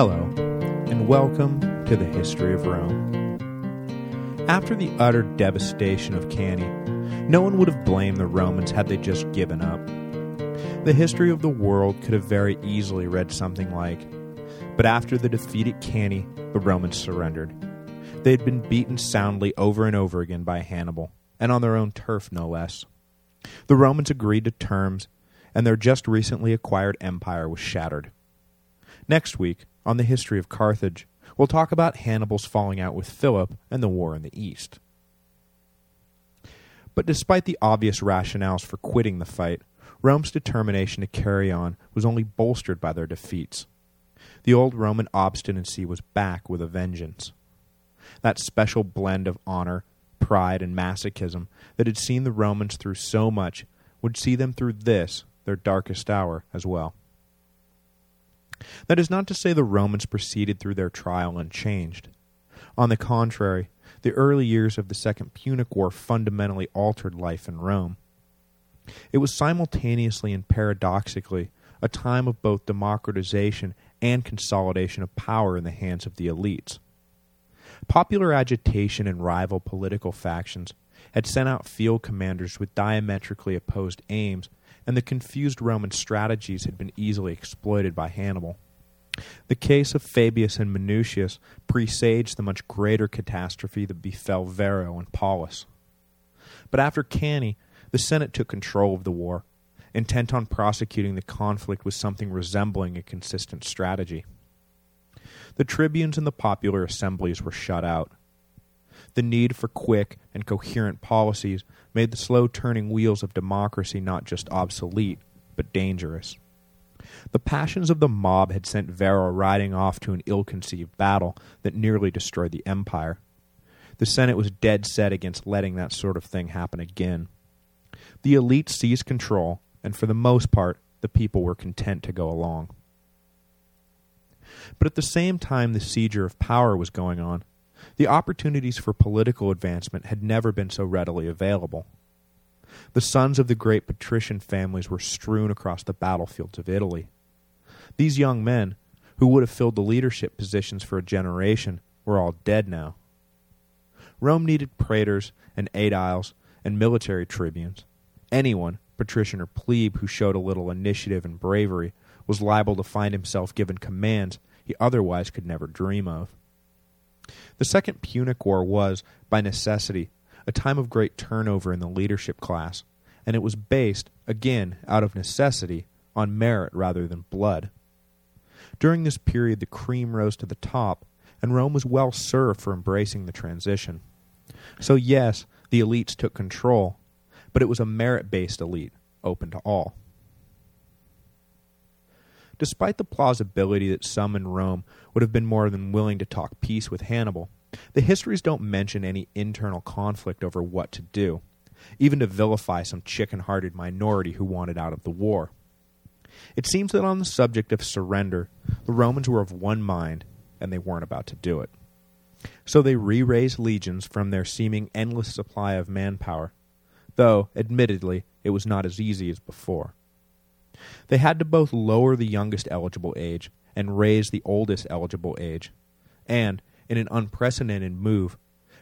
Hello, and welcome to the History of Rome. After the utter devastation of Cannae, no one would have blamed the Romans had they just given up. The history of the world could have very easily read something like, But after the defeat at Cannae, the Romans surrendered. They had been beaten soundly over and over again by Hannibal, and on their own turf no less. The Romans agreed to terms, and their just recently acquired empire was shattered. Next week, on the history of Carthage, we'll talk about Hannibal's falling out with Philip and the war in the East. But despite the obvious rationales for quitting the fight, Rome's determination to carry on was only bolstered by their defeats. The old Roman obstinacy was back with a vengeance. That special blend of honor, pride, and masochism that had seen the Romans through so much would see them through this, their darkest hour, as well. That is not to say the Romans proceeded through their trial unchanged. On the contrary, the early years of the Second Punic War fundamentally altered life in Rome. It was simultaneously and paradoxically a time of both democratization and consolidation of power in the hands of the elites. Popular agitation and rival political factions had sent out field commanders with diametrically opposed aims and the confused Roman strategies had been easily exploited by Hannibal. The case of Fabius and Minucius presaged the much greater catastrophe that befell Varro and Paulus. But after Cannae, the Senate took control of the war, intent on prosecuting the conflict with something resembling a consistent strategy. The tribunes and the popular assemblies were shut out. The need for quick and coherent policies made the slow-turning wheels of democracy not just obsolete, but dangerous. The passions of the mob had sent Varro riding off to an ill-conceived battle that nearly destroyed the empire. The Senate was dead set against letting that sort of thing happen again. The elite seized control, and for the most part, the people were content to go along. But at the same time the seizure of power was going on, the opportunities for political advancement had never been so readily available. The sons of the great patrician families were strewn across the battlefields of Italy. These young men, who would have filled the leadership positions for a generation, were all dead now. Rome needed praetors and aediles and military tribunes. Anyone, patrician or plebe, who showed a little initiative and bravery was liable to find himself given commands he otherwise could never dream of. The Second Punic War was, by necessity, a time of great turnover in the leadership class, and it was based, again out of necessity, on merit rather than blood. During this period the cream rose to the top, and Rome was well served for embracing the transition. So yes, the elites took control, but it was a merit-based elite, open to all. Despite the plausibility that some in Rome would have been more than willing to talk peace with Hannibal, the histories don't mention any internal conflict over what to do, even to vilify some chicken-hearted minority who wanted out of the war. It seems that on the subject of surrender, the Romans were of one mind, and they weren't about to do it. So they re-raised legions from their seeming endless supply of manpower, though, admittedly, it was not as easy as before. They had to both lower the youngest eligible age and raise the oldest eligible age, and, in an unprecedented move,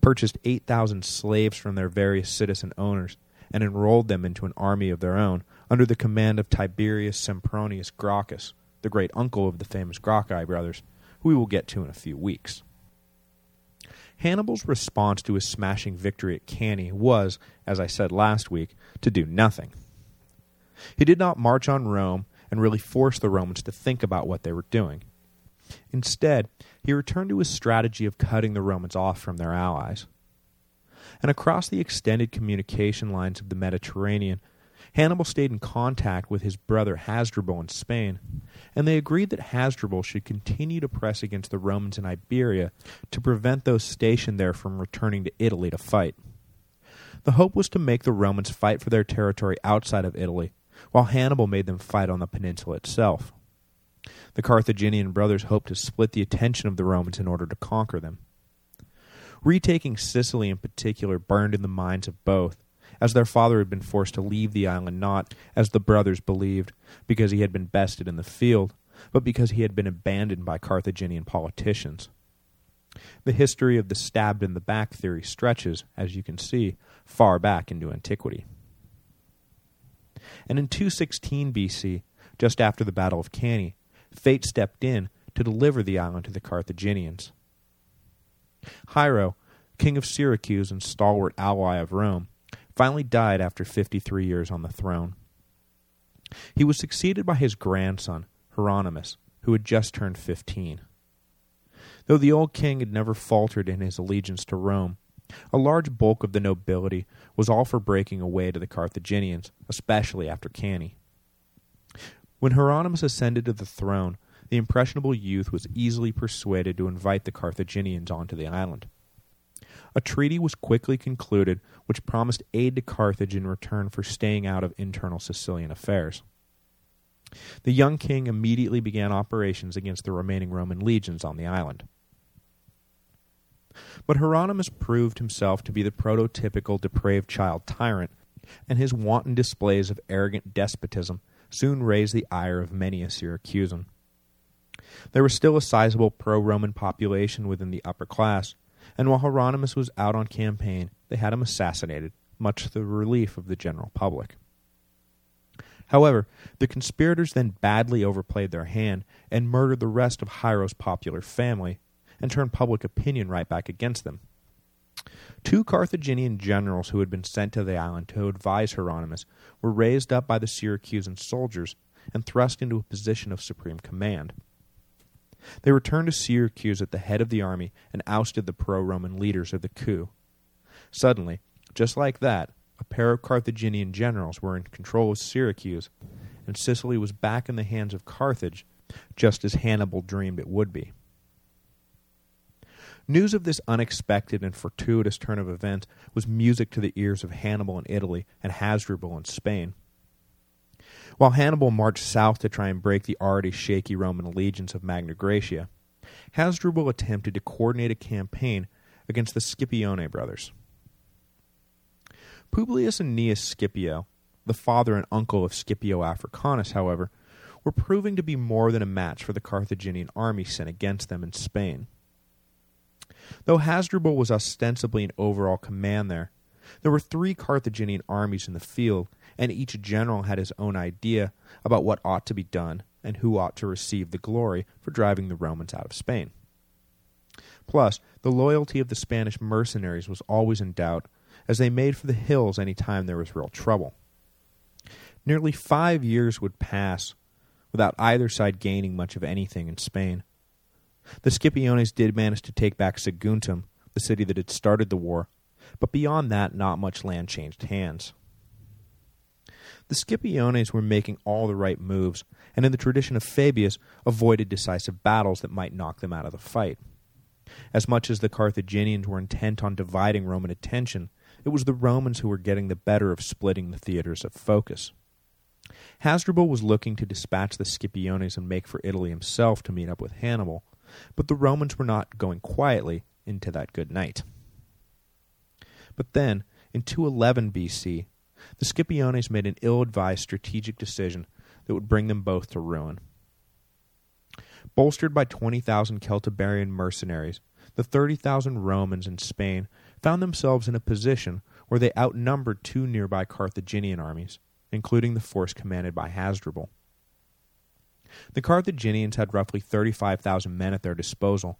purchased 8,000 slaves from their various citizen owners and enrolled them into an army of their own under the command of Tiberius Sempronius Gracchus, the great uncle of the famous Gracchi brothers, who we will get to in a few weeks. Hannibal's response to his smashing victory at Cannae was, as I said last week, to do nothing. He did not march on Rome and really force the Romans to think about what they were doing. Instead, he returned to his strategy of cutting the Romans off from their allies. And across the extended communication lines of the Mediterranean, Hannibal stayed in contact with his brother Hasdrubal in Spain, and they agreed that Hasdrubal should continue to press against the Romans in Iberia to prevent those stationed there from returning to Italy to fight. The hope was to make the Romans fight for their territory outside of Italy, while Hannibal made them fight on the peninsula itself. The Carthaginian brothers hoped to split the attention of the Romans in order to conquer them. Retaking Sicily in particular burned in the minds of both, as their father had been forced to leave the island not, as the brothers believed, because he had been bested in the field, but because he had been abandoned by Carthaginian politicians. The history of the stabbed in the back theory stretches, as you can see, far back into antiquity. And in 216 BC, just after the Battle of Cannae, fate stepped in to deliver the island to the Carthaginians. Hiero, king of Syracuse and stalwart ally of Rome, finally died after 53 years on the throne. He was succeeded by his grandson, Hieronymus, who had just turned 15. Though the old king had never faltered in his allegiance to Rome, a large bulk of the nobility was all for breaking away to the Carthaginians, especially after Cannae. When Hieronymus ascended to the throne, the impressionable youth was easily persuaded to invite the Carthaginians onto the island. A treaty was quickly concluded which promised aid to Carthage in return for staying out of internal Sicilian affairs. The young king immediately began operations against the remaining Roman legions on the island. But Hieronymus proved himself to be the prototypical depraved child tyrant, and his wanton displays of arrogant despotism soon raised the ire of many a Syracusan. There was still a sizable pro-Roman population within the upper class, and while Hieronymus was out on campaign, they had him assassinated, much to the relief of the general public. However, the conspirators then badly overplayed their hand and murdered the rest of Hiero's popular family, and turn public opinion right back against them. Two Carthaginian generals who had been sent to the island to advise Hieronymus were raised up by the Syracusan soldiers and thrust into a position of supreme command. They returned to Syracuse at the head of the army and ousted the pro-Roman leaders of the coup. Suddenly, just like that, a pair of Carthaginian generals were in control of Syracuse, and Sicily was back in the hands of Carthage, just as Hannibal dreamed it would be. News of this unexpected and fortuitous turn of events was music to the ears of Hannibal in Italy and Hasdrubal in Spain. While Hannibal marched south to try and break the already shaky Roman allegiance of Magna Graecia, Hasdrubal attempted to coordinate a campaign against the Scipione brothers. Publius and Gnaeus Scipio, the father and uncle of Scipio Africanus, however, were proving to be more than a match for the Carthaginian army sent against them in Spain. Though Hasdrubal was ostensibly in overall command there, there were three Carthaginian armies in the field, and each general had his own idea about what ought to be done and who ought to receive the glory for driving the Romans out of Spain. Plus, the loyalty of the Spanish mercenaries was always in doubt, as they made for the hills any time there was real trouble. Nearly five years would pass without either side gaining much of anything in Spain. The Scipiones did manage to take back Saguntum, the city that had started the war, but beyond that not much land changed hands. The Scipiones were making all the right moves, and in the tradition of Fabius, avoided decisive battles that might knock them out of the fight. As much as the Carthaginians were intent on dividing Roman attention, it was the Romans who were getting the better of splitting the theaters of focus. Hasdrubal was looking to dispatch the Scipiones and make for Italy himself to meet up with Hannibal, but the Romans were not going quietly into that good night. But then, in 211 BC, the Scipiones made an ill-advised strategic decision that would bring them both to ruin. Bolstered by 20,000 Celtiberian mercenaries, the 30,000 Romans in Spain found themselves in a position where they outnumbered two nearby Carthaginian armies, including the force commanded by Hasdrubal. The Carthaginians had roughly 35,000 men at their disposal,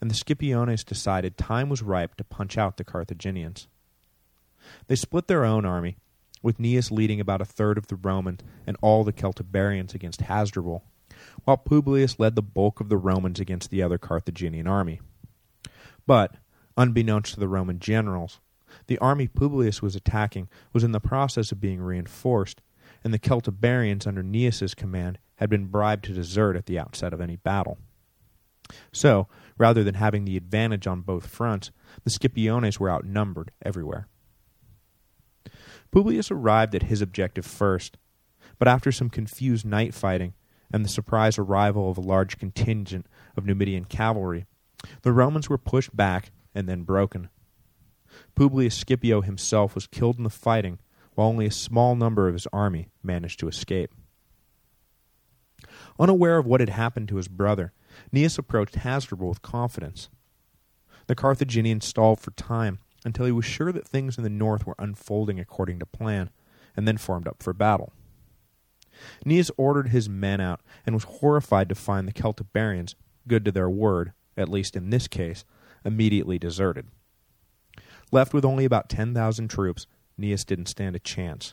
and the Scipiones decided time was ripe to punch out the Carthaginians. They split their own army, with Gnaeus leading about a third of the Romans and all the Celtiberians against Hasdrubal, while Publius led the bulk of the Romans against the other Carthaginian army. But, unbeknownst to the Roman generals, the army Publius was attacking was in the process of being reinforced, and the Celtiberians under Gnaeus's command had been bribed to desert at the outset of any battle. So, rather than having the advantage on both fronts, the Scipiones were outnumbered everywhere. Publius arrived at his objective first, but after some confused night fighting and the surprise arrival of a large contingent of Numidian cavalry, the Romans were pushed back and then broken. Publius Scipio himself was killed in the fighting, while only a small number of his army managed to escape. Unaware of what had happened to his brother, Gnaeus approached Hasdrubal with confidence. The Carthaginian stalled for time until he was sure that things in the north were unfolding according to plan, and then formed up for battle. Gnaeus ordered his men out and was horrified to find the Celtiberians, good to their word, at least in this case, immediately deserted. Left with only about 10,000 troops, Gnaeus didn't stand a chance.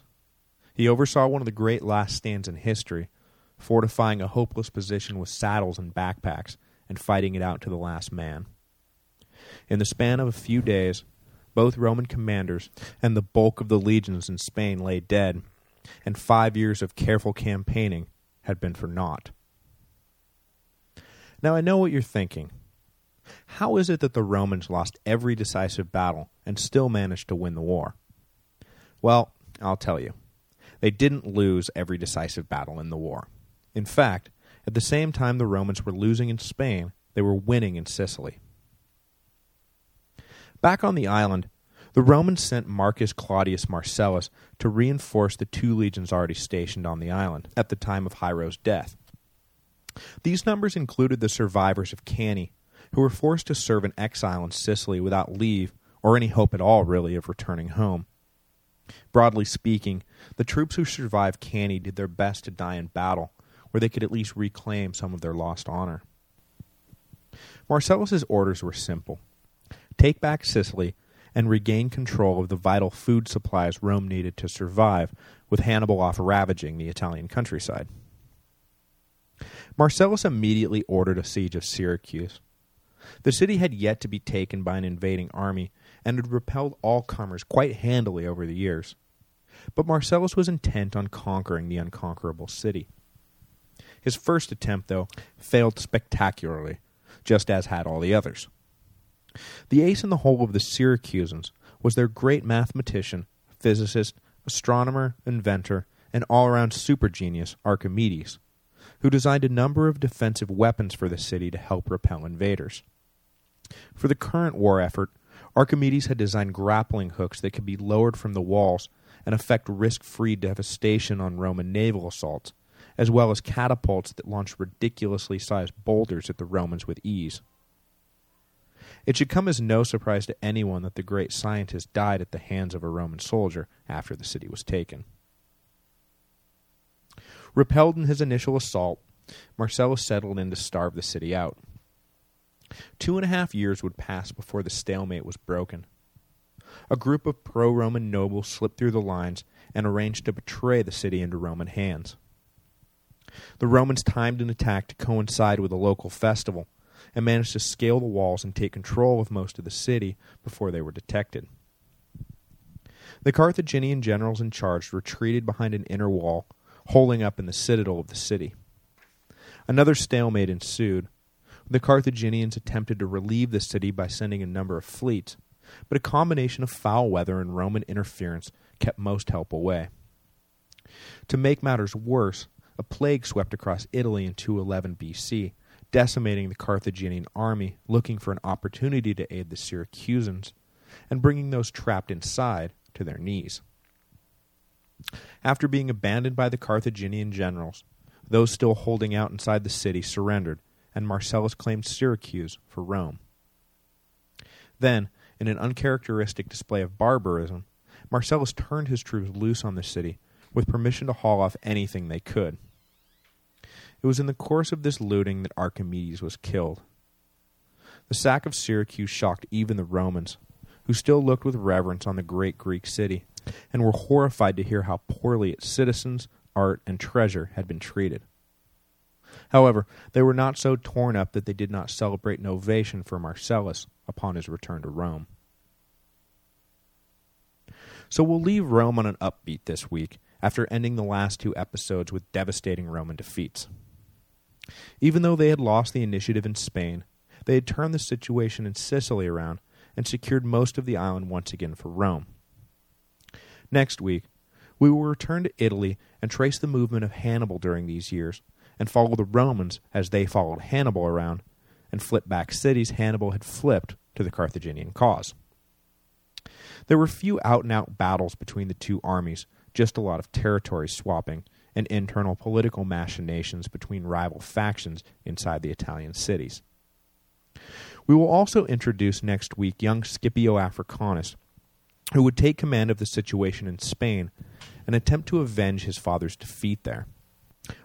He oversaw one of the great last stands in history, fortifying a hopeless position with saddles and backpacks, and fighting it out to the last man. In the span of a few days, both Roman commanders and the bulk of the legions in Spain lay dead, and five years of careful campaigning had been for naught. Now I know what you're thinking. How is it that the Romans lost every decisive battle and still managed to win the war? Well, I'll tell you. They didn't lose every decisive battle in the war. In fact, at the same time the Romans were losing in Spain, they were winning in Sicily. Back on the island, the Romans sent Marcus Claudius Marcellus to reinforce the two legions already stationed on the island at the time of Hiero's death. These numbers included the survivors of Cannae, who were forced to serve in exile in Sicily without leave or any hope at all, really, of returning home. Broadly speaking, the troops who survived Cannae did their best to die in battle, where they could at least reclaim some of their lost honor. Marcellus's orders were simple. Take back Sicily and regain control of the vital food supplies Rome needed to survive, with Hannibal off ravaging the Italian countryside. Marcellus immediately ordered a siege of Syracuse. The city had yet to be taken by an invading army, and had repelled all comers quite handily over the years. But Marcellus was intent on conquering the unconquerable city. His first attempt, though, failed spectacularly, just as had all the others. The ace in the hole of the Syracusans was their great mathematician, physicist, astronomer, inventor, and all-around super genius, Archimedes, who designed a number of defensive weapons for the city to help repel invaders. For the current war effort, Archimedes had designed grappling hooks that could be lowered from the walls and effect risk-free devastation on Roman naval assaults, as well as catapults that launched ridiculously sized boulders at the Romans with ease. It should come as no surprise to anyone that the great scientist died at the hands of a Roman soldier after the city was taken. Repelled in his initial assault, Marcellus settled in to starve the city out. Two and a half years would pass before the stalemate was broken. A group of pro-Roman nobles slipped through the lines and arranged to betray the city into Roman hands. The Romans timed an attack to coincide with a local festival, and managed to scale the walls and take control of most of the city before they were detected. The Carthaginian generals in charge retreated behind an inner wall, holding up in the citadel of the city. Another stalemate ensued, the Carthaginians attempted to relieve the city by sending a number of fleets, but a combination of foul weather and Roman interference kept most help away. To make matters worse, a plague swept across Italy in 211 BC, decimating the Carthaginian army looking for an opportunity to aid the Syracusans, and bringing those trapped inside to their knees. After being abandoned by the Carthaginian generals, those still holding out inside the city surrendered, and Marcellus claimed Syracuse for Rome. Then, in an uncharacteristic display of barbarism, Marcellus turned his troops loose on the city, with permission to haul off anything they could. It was in the course of this looting that Archimedes was killed. The sack of Syracuse shocked even the Romans, who still looked with reverence on the great Greek city, and were horrified to hear how poorly its citizens, art, and treasure had been treated. However, they were not so torn up that they did not celebrate an ovation for Marcellus upon his return to Rome. So we'll leave Rome on an upbeat this week, after ending the last two episodes with devastating Roman defeats. Even though they had lost the initiative in Spain, they had turned the situation in Sicily around and secured most of the island once again for Rome. Next week, we will return to Italy and trace the movement of Hannibal during these years, and follow the Romans as they followed Hannibal around, and flip back cities Hannibal had flipped to the Carthaginian cause. There were few out-and-out -out battles between the two armies, just a lot of territory swapping, and internal political machinations between rival factions inside the Italian cities. We will also introduce next week young Scipio Africanus, who would take command of the situation in Spain and attempt to avenge his father's defeat there.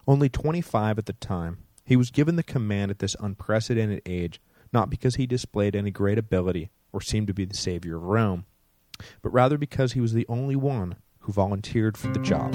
Only 25 at the time, he was given the command at this unprecedented age not because he displayed any great ability or seemed to be the savior of Rome, but rather because he was the only one who volunteered for the job.